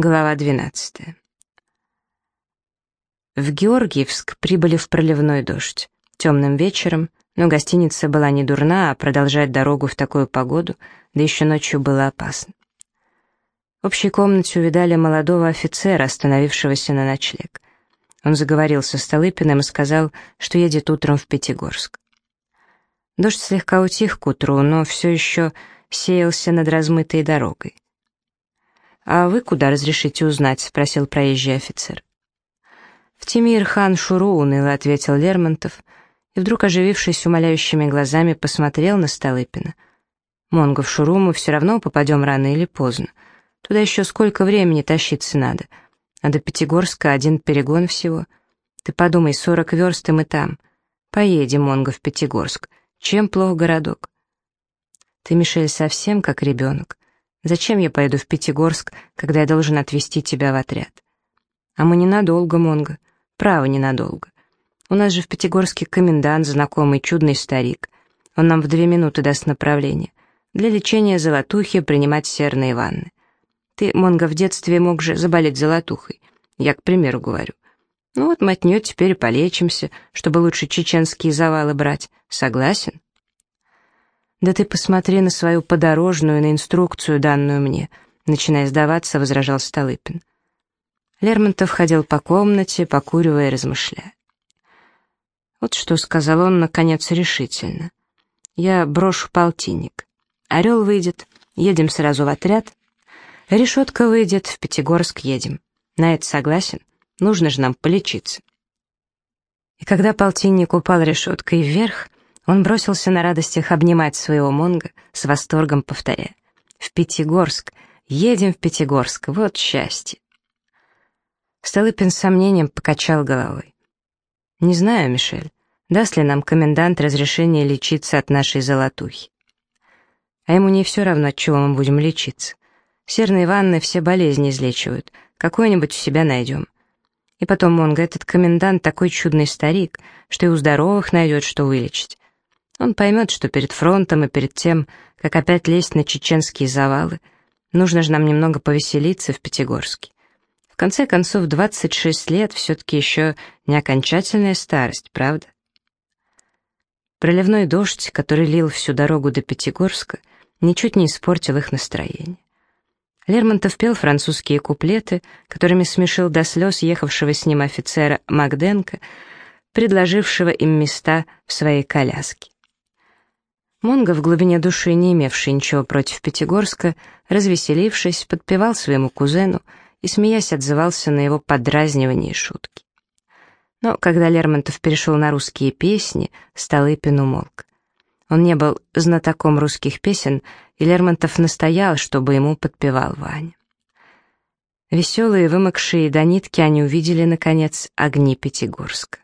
Глава 12. В Георгиевск прибыли в проливной дождь. Темным вечером, но гостиница была не дурна, а продолжать дорогу в такую погоду, да еще ночью было опасно. В общей комнате увидали молодого офицера, остановившегося на ночлег. Он заговорил со Столыпиным и сказал, что едет утром в Пятигорск. Дождь слегка утих к утру, но все еще сеялся над размытой дорогой. «А вы куда разрешите узнать?» — спросил проезжий офицер. «В Тимир хан Шуру», — уныло ответил Лермонтов, и вдруг, оживившись умоляющими глазами, посмотрел на Столыпина. «Монго, в Шуру мы все равно попадем рано или поздно. Туда еще сколько времени тащиться надо. А до Пятигорска один перегон всего. Ты подумай, сорок верст и мы там. Поедем, Монго, в Пятигорск. Чем плох городок?» «Ты, Мишель, совсем как ребенок. Зачем я поеду в Пятигорск, когда я должен отвезти тебя в отряд? А мы ненадолго, Монго. Право, ненадолго. У нас же в Пятигорске комендант, знакомый, чудный старик. Он нам в две минуты даст направление. Для лечения золотухи принимать серные ванны. Ты, Монго, в детстве мог же заболеть золотухой. Я, к примеру, говорю. Ну вот мы от теперь полечимся, чтобы лучше чеченские завалы брать. Согласен? «Да ты посмотри на свою подорожную, на инструкцию, данную мне», начиная сдаваться, возражал Столыпин. Лермонтов ходил по комнате, покуривая и размышляя. Вот что сказал он, наконец, решительно. «Я брошу полтинник. Орел выйдет, едем сразу в отряд. Решетка выйдет, в Пятигорск едем. На это согласен? Нужно же нам полечиться». И когда полтинник упал решеткой вверх, он бросился на радостях обнимать своего Монга, с восторгом повторяя. «В Пятигорск! Едем в Пятигорск! Вот счастье!» Столыпин с сомнением покачал головой. «Не знаю, Мишель, даст ли нам комендант разрешение лечиться от нашей золотухи. А ему не все равно, от чего мы будем лечиться. Серные ванны все болезни излечивают, какую-нибудь у себя найдем. И потом, Монго, этот комендант такой чудный старик, что и у здоровых найдет, что вылечить. Он поймет, что перед фронтом и перед тем, как опять лезть на чеченские завалы, нужно же нам немного повеселиться в Пятигорске. В конце концов, 26 лет все-таки еще не окончательная старость, правда? Проливной дождь, который лил всю дорогу до Пятигорска, ничуть не испортил их настроение. Лермонтов пел французские куплеты, которыми смешил до слез ехавшего с ним офицера Макденко, предложившего им места в своей коляске. Монго, в глубине души не имевший ничего против Пятигорска, развеселившись, подпевал своему кузену и, смеясь, отзывался на его подразнивание и шутки. Но когда Лермонтов перешел на русские песни, Столыпин умолк. Он не был знатоком русских песен, и Лермонтов настоял, чтобы ему подпевал Ваня. Веселые, вымокшие до нитки они увидели, наконец, огни Пятигорска.